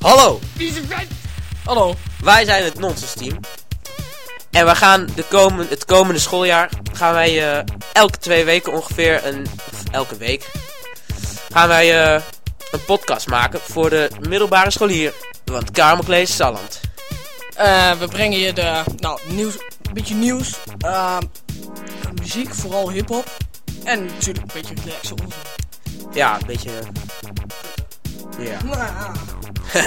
Hallo, Hallo. wij zijn het Nonsens Team. En we gaan de komen, het komende schooljaar gaan wij eh, elke twee weken ongeveer een of elke week gaan wij eh, een podcast maken voor de middelbare scholier van het Kamercollege Salland. Eh, we brengen je de, nou, nieuws, een beetje nieuws, eh, muziek, vooral hip-hop. En natuurlijk een beetje relaxe onzin. Ja, een beetje. Ja. Nou,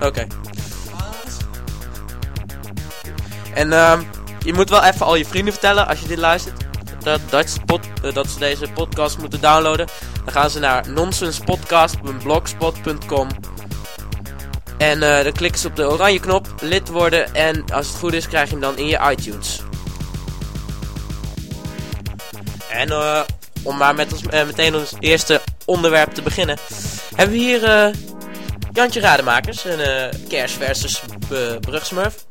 Oké. En ehm, je moet wel even al je vrienden vertellen als je dit luistert. Dat, dat, eh, dat ze deze podcast moeten downloaden. Dan gaan ze naar nonsenspodcast.blogspot.com. En eh, dan klikken ze op de oranje knop, lid worden. En als het goed is, krijg je hem dan in je iTunes. En eh, om maar met ons, meteen ons eerste onderwerp te beginnen. Hebben we hier eh, Jantje Rademakers, een eh Kers versus uh, Brugsmurf.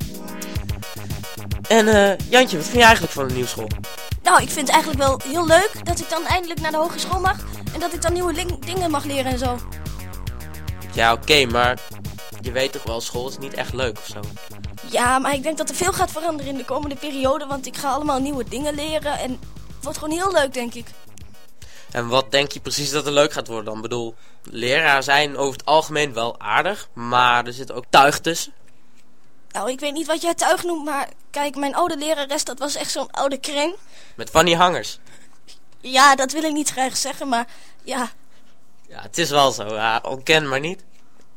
En eh, Jantje, wat vind je eigenlijk van de nieuwe school? Nou, ik vind het eigenlijk wel heel leuk dat ik dan eindelijk naar de hogeschool mag. En dat ik dan nieuwe dingen mag leren en zo. Ja, oké, maar je weet toch wel, school is niet echt leuk of zo. Ja, maar ik denk dat er veel gaat veranderen in de komende periode. Want ik ga allemaal nieuwe dingen leren. En het wordt gewoon heel leuk, denk ik. En wat denk je precies dat er leuk gaat worden dan? Ik bedoel, leraren zijn over het algemeen wel aardig, maar er zit ook tuig tussen. Nou, ik weet niet wat jij tuig noemt, maar kijk, mijn oude lerares, dat was echt zo'n oude kreng. Met van die hangers. Ja, dat wil ik niet graag zeggen, maar ja. Ja, het is wel zo. Ja, ontken maar niet.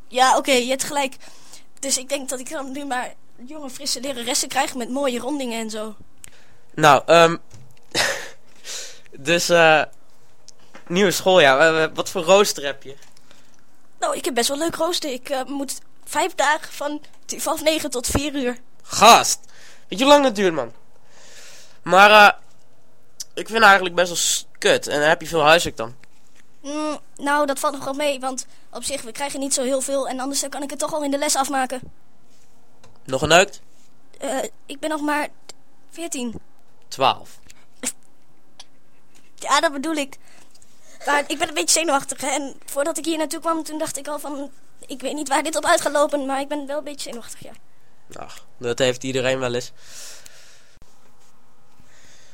Ja, oké, je hebt gelijk. Dus ik denk dat ik dan nu maar jonge, frisse leraressen krijg met mooie rondingen en zo. Nou, ehm dus, eh nieuwe schooljaar. Eh, eh, wat voor rooster heb je? Nou, ik heb best wel leuk rooster. Ik eh, moet vijf dagen van half negen tot vier uur. Gast! Weet je hoe lang dat duurt, man? Maar, eh ik vind eigenlijk best wel kut. En heb je veel huiswerk dan. Mm, nou, dat valt nog wel mee, want op zich, we krijgen niet zo heel veel. En anders kan ik het toch al in de les afmaken. Nog een neukt? Eh, ik ben nog maar 14. 12. Ja, dat bedoel ik. Maar ik ben een beetje zenuwachtig. Hè? En voordat ik hier naartoe kwam, toen dacht ik al van... Ik weet niet waar dit op uit gaat lopen, maar ik ben wel een beetje zenuwachtig, ja. Ach, dat heeft iedereen wel eens.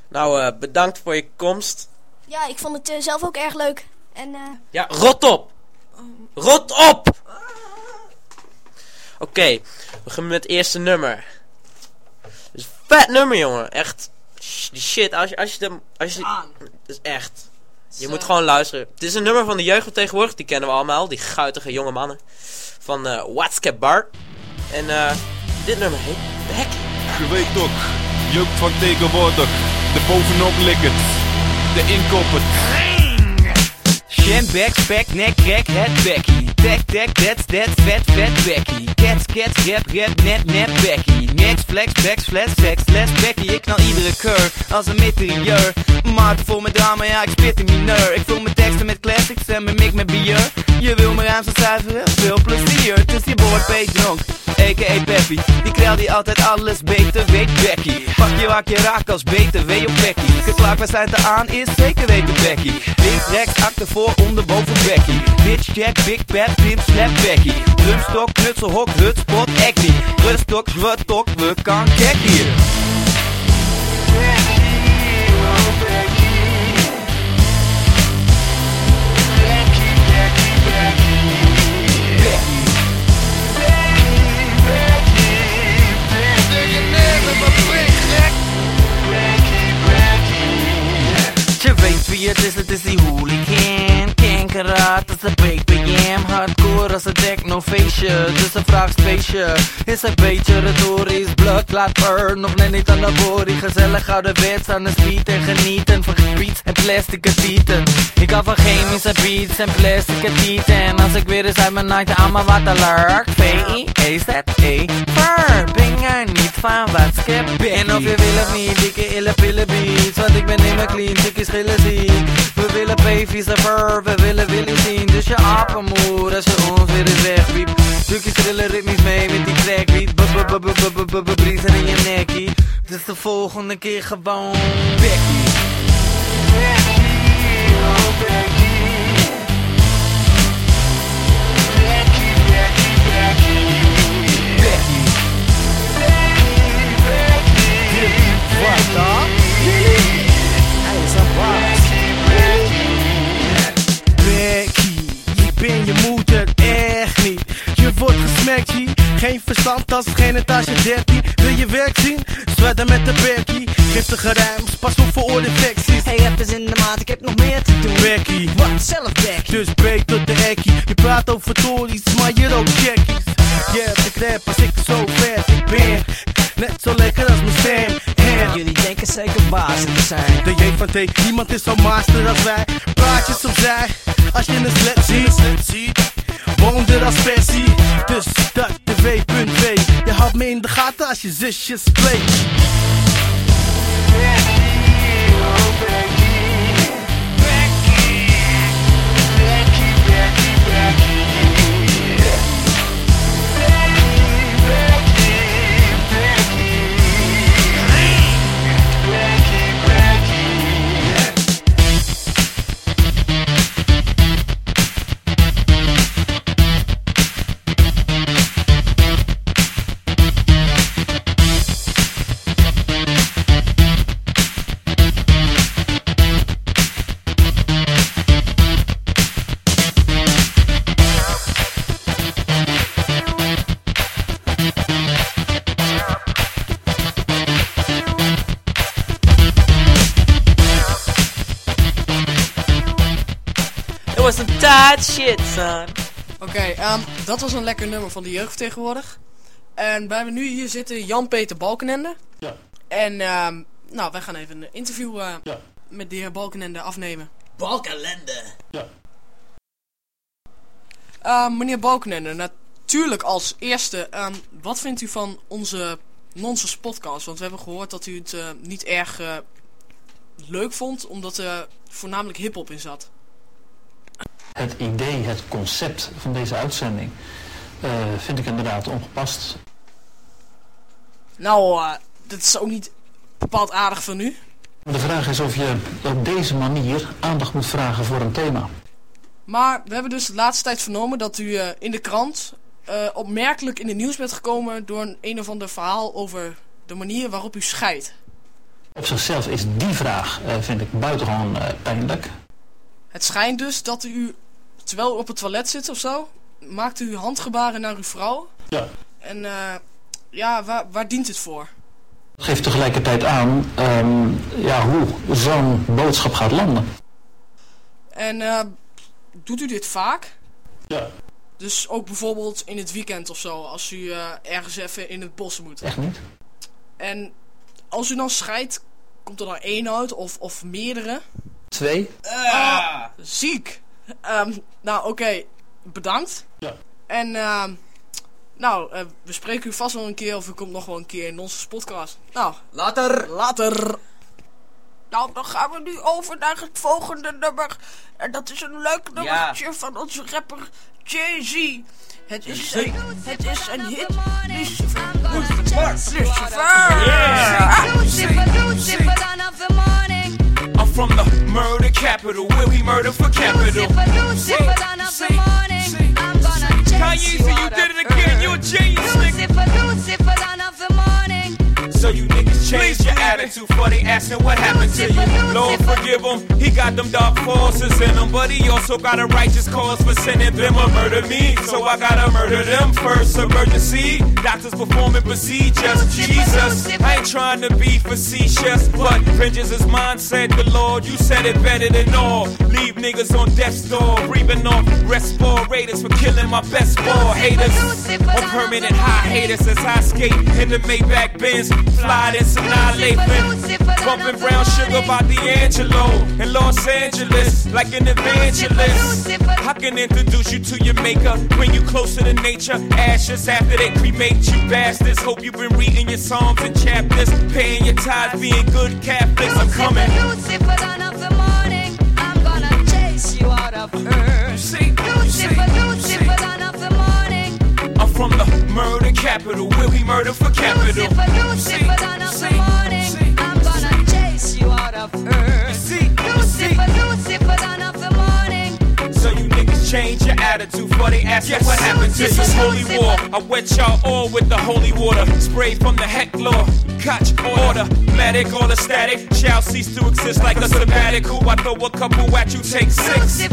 Nou, eh, bedankt voor je komst. Ja, ik vond het eh, zelf ook erg leuk. En eh, Ja, rot op! Rot op! Oké, we beginnen met het eerste nummer. Het is een vet nummer, jongen. Echt. Die shit, als je, als je hem... Als je, Aan. het is echt. Je moet gewoon luisteren. Het is een nummer van de jeugd van tegenwoordig. Die kennen we allemaal. Die guitige jonge mannen. Van eh Watskep Bar. En eh dit nummer heet Becky. Je weet toch, jeugd van tegenwoordig. De bovenop likken. De inkoppen. Shin, back, spek, nek, crack, head, Becky. Tech, tech, that's, that's, vet, vet, Becky. Cats, cats, rap, rap, net, net, Becky. Next, flex, backs, flex, sex, les, Becky. Ik knal iedere keur als een meteor. Maat vol met drama, ja, ik spit in mineur. Ik vul mijn teksten met classics en mijn mik met bier. Je wil mijn ruimte zuiveren? Veel plezier. Het je boord, P. Dronk, a.k.a. Peppy. Die krel die altijd alles beter weet, Becky. Pak je waar je raakt als beter, weet op Becky. Te aan is, zeker weten Becky. Links, rechts, achter, voor, onder, boven Becky. Bitch, jack, big bad, pimp, slap Becky. Drumstok, knutselhok, hutspot, acne. Rustok, zwurtok, we kan gek hier. Je weet wie het is, het is die hooligan een BPM Hardcore als een face. Dus een vraag feestje Is een beetje retorisch Blood laat burn? Nog net niet aan de body Gezellig ouderwets aan de speed En genieten van beats en plastic tieten. Ik hou van chemische beats en plastic tieten. En als ik weer eens uit mijn night aan mijn waterlark V-I-E-Z-E Ver Ben er niet van wat skip En of je wil of niet Dikke ille pille beats. Want ik ben immer clean Chickies schillen zien We willen baby's en fur We willen Willy zien. Dus je apenmoer Als je ons weer eens wegwiep Stukjes trillen ritmisch mee met die trackbeat Briezen in je nekkie. Dus de volgende keer gewoon. Becky. Oh Becky Becky, Becky, Becky. Becky Becky, Becky interessant als geen etage 13. Wil je werk zien? Zwedden met de Berkie. Giftige rijms, pas op voor oorinfecties. Hey, rappers in de maat, ik heb nog meer te doen. Berkie. Wat? Zelf Becky. Dus B tot de ekkie. Je praat over tories, maar je ook checkies. Yeah, ik rap als ik zo vet ik ben. Net zo lekker als mijn stem. En Jullie denken zeker baas te zijn. de J van T, niemand is zo master als wij. Praatjes opzij, als je een slet ziet. Ziet. Woon er als versie, dus dat W.W. Je houdt me in de gaten als je zusjes play. Was some tight shit, son. Oké, ehm, dat was een lekker nummer van de jeugd tegenwoordig. En bij me nu hier zitten Jan-Peter Balkenende. Ja. En ehm, nou, wij gaan even een interview eh, Ja. met de heer Balkenende afnemen. Balkenende. Ja. Uh, meneer Balkenende, natuurlijk als eerste, ehm, wat vindt u van onze Nonsens podcast? Want we hebben gehoord dat u het eh, niet erg eh, leuk vond, omdat er voornamelijk hip-hop in zat. Het idee, het concept van deze uitzending eh, vind ik inderdaad ongepast. Nou, eh, dat is ook niet bepaald aardig van u. De vraag is of je op deze manier aandacht moet vragen voor een thema. Maar we hebben dus de laatste tijd vernomen dat u eh, in de krant opmerkelijk in het nieuws bent gekomen door een een of ander verhaal over de manier waarop u scheidt. Op zichzelf is die vraag, vind ik, buitengewoon pijnlijk. Het schijnt dus dat u, terwijl u op het toilet zit of zo, maakt u handgebaren naar uw vrouw. Ja. En eh, ja, waar, waar dient het voor? Geeft tegelijkertijd aan ehm, ja, hoe zo'n boodschap gaat landen. En eh, doet u dit vaak? Ja. Dus ook bijvoorbeeld in het weekend of zo, als u eh, ergens even in het bos moet. Echt niet? En als u dan scheidt, komt er dan één uit of, of meerdere? Twee? Ah, ziek. Ehm, nou, oké. Bedankt. Ja. En, ehm, nou, eh, we spreken u vast wel een keer of u komt nog wel een keer in onze podcast. Nou, Later. later. Nou, dan gaan we nu over naar het volgende nummer. En dat is een leuk nummertje van onze rapper Jay-Z. Het is een, het is een hit. Lucifer. Lucifer. Lucifer, Lucifer, from the murder capital, where we murder for capital. Lucifer, Lucifer, of the morning. I'm gonna chase Kanye, you you did it again, you a genius. Lucifer, Lucifer, So you niggas changed your attitude for they asking what happened to you. Lord forgive him, he got them dark forces in him, but he also got a righteous cause for sending them a murder me. So I gotta murder them first. Emergency, doctors performing procedures. Jesus, I ain't trying to be facetious, but vengeance is mine, said the Lord. You said it better than all. Leave niggas on death's door, breathing off respirators for killing my best ball haters. On permanent high haters as I skate in the Maybach Benz, fly this annihilating. Bumping brown sugar by D'Angelo in Los Angeles, like an evangelist. I can introduce you to your maker, bring you closer to nature. Ashes after they cremate you bastards. Hope you've been reading your psalms and chapters, paying your tithes, being good Catholics. I'm coming. Lucifer, dawn of the morning. I'm gonna chase you out of earth. See, Lucifer, Lucifer, dawn of the morning. I'm from the murder capital, where we murder for capital. Lucifer, Lucifer, dawn of the morning. I'm gonna chase you out of earth. Change your attitude before they ask you what happened to this holy war. I wet y'all all with the holy water. Spray from the heck law. Catch order. Medic or the static shall cease to exist like a sabbatical. I throw a couple at you, take six.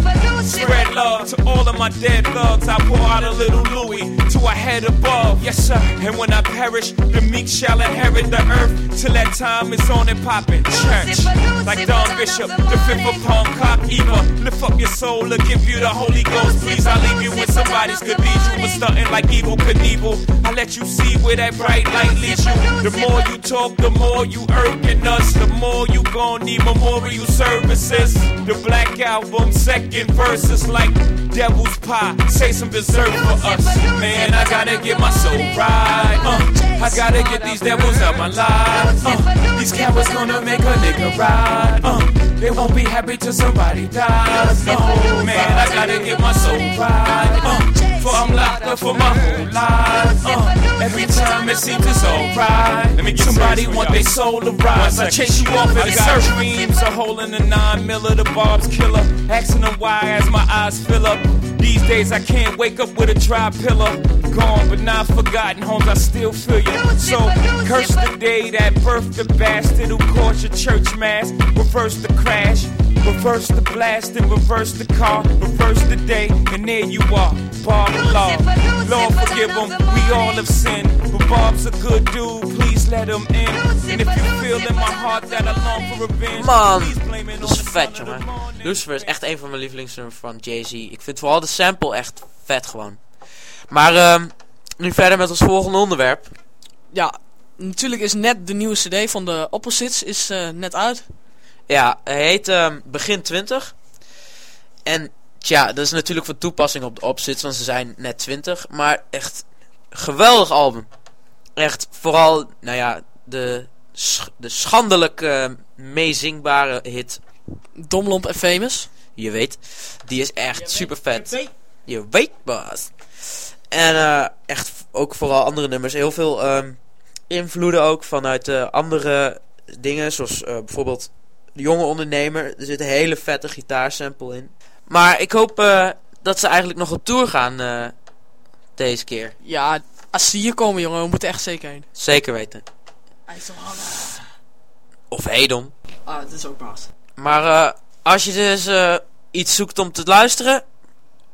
Spread love to all of my dead thugs. I pour out a little Louis to a head above. Yes, sir. And when I perish, the meek shall inherit the earth. Till that time is on and poppin'. Church. Like Don Bishop, the fifth upon cock Eva. Lift up your soul to give you the Holy Ghost. Please, I leave you in somebody's cathedral. But stunting like evil Knievel. I let you see where that bright light leads you. The more you talk, the more you irking us. The more you gon' need memorial services. The Black Album, second verse is like devil's pie. Say some dessert for us. Man, I gotta get my soul right. Uh, I gotta get these devils out my life. Uh, these cowards gonna make a nigga ride. Uh, they won't be happy till somebody dies. Uh, man, I gotta get my soul right. Uh, for I'm locked up for my whole life. Uh, every time it seems it's alright. Let me get somebody want their soul to rise. I chase you off in the dreams. A hole in the nine miller, the Bob's killer. Asking them why as my eyes fill up. These days I can't wake up with a dry pillow. Gone but not forgotten, homes I still feel you. So curse the day that birthed the bastard who caused your church mass. Reverse the crash. Reverse the blast and reverse the car, reverse the day, and there you are, Bob Law. Lord forgive him, we all have sinned, but Bob's a good dude, please let him in. And if you feel in my heart that I long for revenge, Man, please blame it on the vet, jongen. Lucifer is echt een van mijn lievelingsnummers van Jay-Z. Ik vind vooral de sample echt vet gewoon. Maar ehm, nu verder met ons volgende onderwerp. Ja, natuurlijk is net de nieuwe cd van de Opposites is eh, net uit. Ja, hij heet ehm, Begin 20. En tja, dat is natuurlijk van toepassing op de opzits, want ze zijn net 20. Maar echt geweldig album. Echt vooral, nou ja, de, sch- de schandelijk eh, meezingbare hit. Domlomp en Famous. Je weet, die is echt super vet. Je weet, Bas. En eh, echt ook vooral andere nummers. Heel veel ehm, invloeden ook vanuit eh, andere dingen. Zoals eh, bijvoorbeeld De Jonge Ondernemer. Er zit een hele vette gitaarsample in. Maar ik hoop dat ze eigenlijk nog op tour gaan deze keer. Ja, als ze hier komen jongen, we moeten echt zeker heen. Zeker weten. Of Hedon. Ah, het is ook baas. Maar als je dus iets zoekt om te luisteren,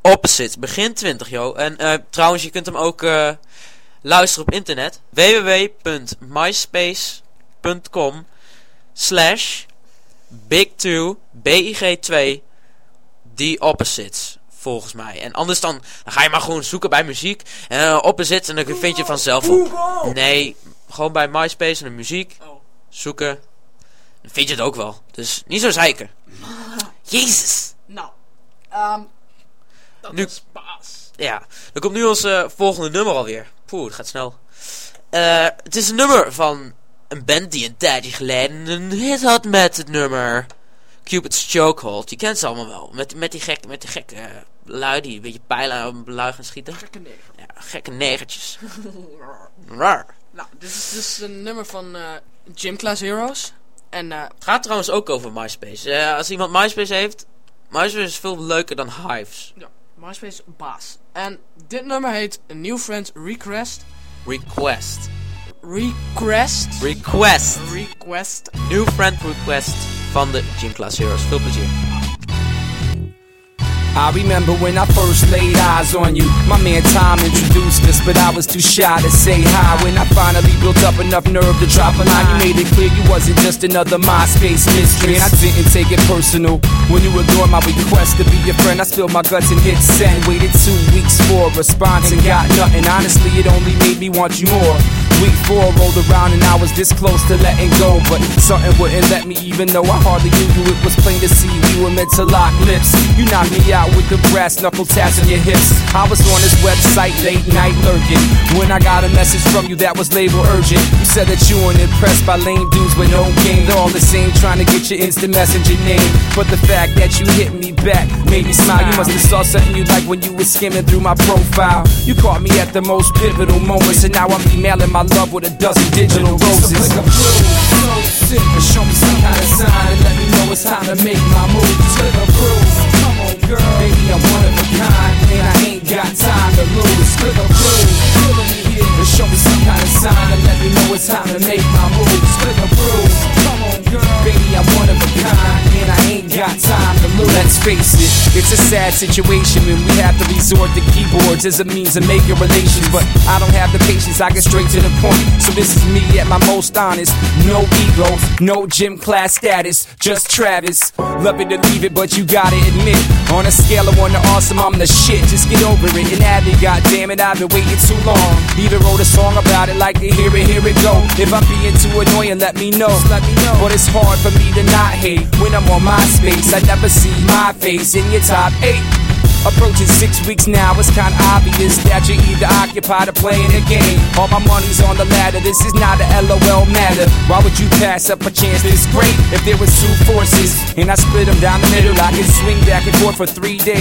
Opposite, begin 20 joh. En eh, trouwens, je kunt hem ook eh, luisteren op internet. www.myspace.com slash big2 big2 The Opposites. Volgens mij. En anders dan, dan ga je maar gewoon zoeken bij muziek. En uh, Opposites en dan vind je vanzelf op. Nee, gewoon bij MySpace en de muziek. Oh. Zoeken. Dan vind je het ook wel. Dus niet zo zeiken. Jezus. Nou, ehm dat Nu- is baas. Ja, dan komt nu ons eh, volgende nummer alweer. Poeh, het gaat snel. Eh, het is een nummer van een band die een tijdje geleden een hit had met het nummer Cupid's Chokehold. Je kent ze allemaal wel. Met, met die gekke, met die gekke eh, lui die een beetje pijlen op lui gaan schieten. Gekke neger. Ja, gekke negertjes. Raar. Nou, dit is dus een nummer van eh, Gym Class Heroes. En Het gaat trouwens ook over MySpace. Als iemand MySpace heeft, MySpace is veel leuker dan Hives. ja, MySpace baas. En dit nummer heet A New Friend Request. Request. Request. Request. Request. New friend request van de Gym Class Heroes. Veel plezier. I remember when I first laid eyes on you. My man Tom introduced us, but I was too shy to say hi. When I finally built up enough nerve to drop a line, you made it clear you wasn't just another MySpace mystery. And I didn't take it personal when you ignored my request to be your friend. I spilled my guts and hit send. Waited two weeks for a response and got nothing. Honestly, it only made me want you more. Week four rolled around and I was this close to letting go, but something wouldn't let me. Even though I hardly knew you, it was plain to see we were meant to lock lips. You knocked me out with the brass knuckle taps on your hips. I was on this website late night lurking when I got a message from you that was labeled urgent. You said that you weren't impressed by lame dudes with no game. They're all the same, trying to get your instant messenger name. But the fact that you hit me back, made me smile. You must have saw something you like when you was skimming through my profile. You caught me at the most pivotal moments, and now I'm emailing my love with a dozen digital roses. So so show me some kind of sign and let me know it's time to make my move to a proof. Come on, girl, baby, I'm one of a kind, and I ain't got time to lose. To a proof, and show me some kind of sign and let me know it's time to make my moves. Click approve. Come on, girl. Baby, I'm one of a kind. And I ain't got time to lose. Let's face it, it's a sad situation when we have to resort to keyboards as a means to make your relations. But I don't have the patience, I get straight to the point. So this is me at my most honest. No ego, no gym class status, just Travis. Love it to leave it, but you gotta admit. On a scale of one to awesome, I'm the shit. Just get over it and Abby, it, goddamn it, I've been waiting too long. The even wrote a song about it, like to hear it, here it go. If I'm being too annoying, let me know. Let me know. But it's hard for me to not hate when I'm on my space. I never see my face in your top eight. Approaching six weeks now, it's kinda obvious that you're either occupied or playing a game. All my money's on the ladder, this is not a LOL matter. Why would you pass up a chance this great if there was two forces and I split them down the middle? I could swing back and forth for three days.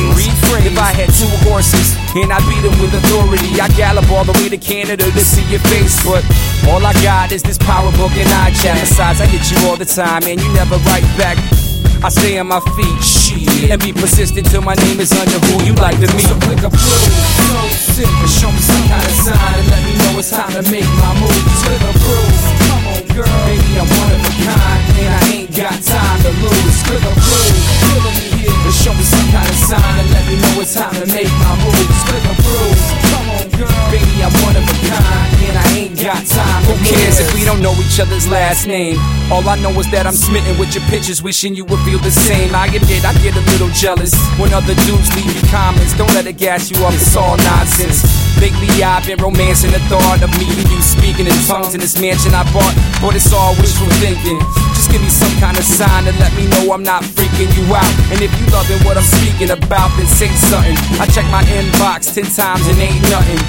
If I had two horses and I beat them with authority, I gallop all the way to Canada to see your face. But all I got is this power book and I chat. Besides, I hit you all the time and you never write back. I stay on my feet, shit, and be persistent till my name is under who you like to meet. So click approve, no sip, and show me some kind of sign and let me know it's time to make my move. Click approve, come on girl, baby I'm one of a kind, and I ain't got time to lose. Click approve, feeling me here, and show me some kind of sign and let me know it's time to make my move. Click approve, come cares if we don't know each other's last name? All I know is that I'm smitten with your pictures, wishing you would feel the same. I admit I get a little jealous when other dudes leave you comments. Don't let it gas you up, it's all nonsense. Lately I've been romancing the thought of me and you speaking in tongues in this mansion I bought, but it's all wishful thinking. Just give me some kind of sign to let me know I'm not freaking you out. And if you loving what I'm speaking about, then say something. I check my inbox ten times and ain't nothing.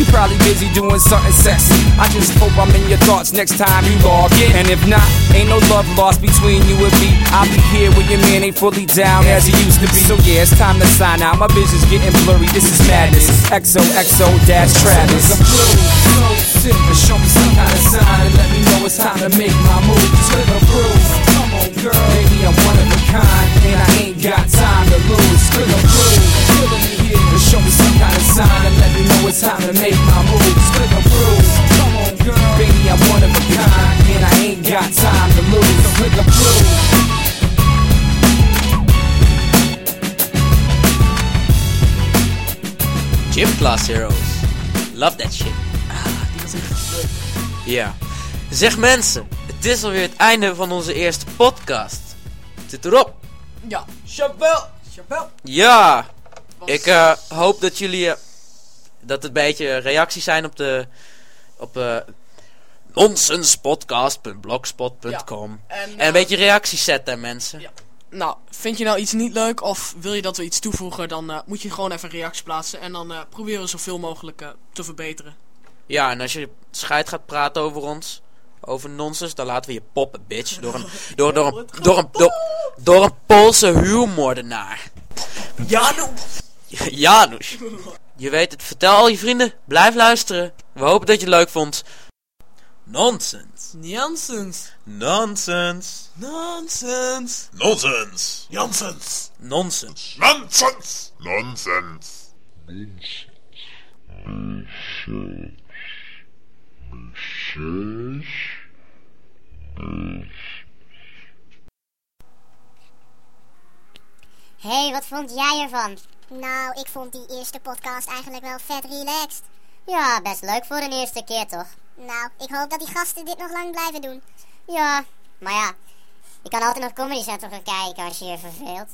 You probably busy doing something sexy. I just hope I'm in your thoughts next time you log in. And if not, ain't no love lost between you and me. I'll be here when your man ain't fully down as he used to be. So yeah, it's time to sign out. My vision's getting blurry. This is madness. XOXO dash Travis. I'm blue, but show me some kind of sign and let me know it's time to make my move. Just click approve. Come on, girl. Baby, I'm one of a kind, and I ain't got time to lose. Click approve. Feeling me here, but show me some kind of sign and let me know it's time to make my move. Just click approve. Come on, girl. Baby, I'm one of a kind, and I ain't got time to lose. So click approve. Gym Class Heroes. Love that shit. Ah, die was echt leuk. Ja. Zeg mensen, het is alweer het einde van onze eerste podcast. Het zit erop. Ja, Chabel! Chabel! Ja. Ik eh, hoop dat jullie... eh, dat het een beetje reacties zijn op de... Op eh nonsenspodcast.blogspot.com. Ja, en, en, een beetje reacties zetten, mensen. Ja. Nou, vind je nou iets niet leuk of wil je dat we iets toevoegen, dan eh, moet je gewoon even een reactie plaatsen. En dan eh, proberen we zoveel mogelijk eh, te verbeteren. Ja, en als je scheid gaat praten over ons, over nonsens, dan laten we je poppen, bitch. Door een, door, door een, door een, door, door een Poolse huurmoordenaar. Janusz! Janusz. Je weet het, vertel al je vrienden, blijf luisteren. We hopen dat je het leuk vond. Nonsens. Janssens! Nonsens. Nonsens! Nonsens. Janssens! Nonsens. Nonsens. Nonsens. Hé, hey, wat vond jij ervan? Nou, ik vond die eerste podcast eigenlijk wel vet relaxed. Ja, best leuk voor een eerste keer toch? Nou, ik hoop dat die gasten dit nog lang blijven doen. Ja, maar ja, je kan altijd nog Comedy Central gaan kijken als je je verveelt.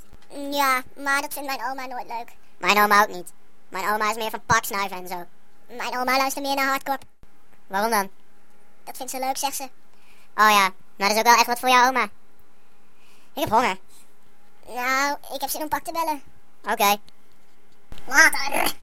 Ja, maar dat vindt mijn oma nooit leuk. Mijn oma ook niet. Mijn oma is meer van paksnuiven en zo. Mijn oma luistert meer naar hardcore. Waarom dan? Dat vindt ze leuk, zegt ze. Oh ja, maar dat is ook wel echt wat voor jouw oma. Ik heb honger. Nou, ik heb zin om pak te bellen. Oké. Later.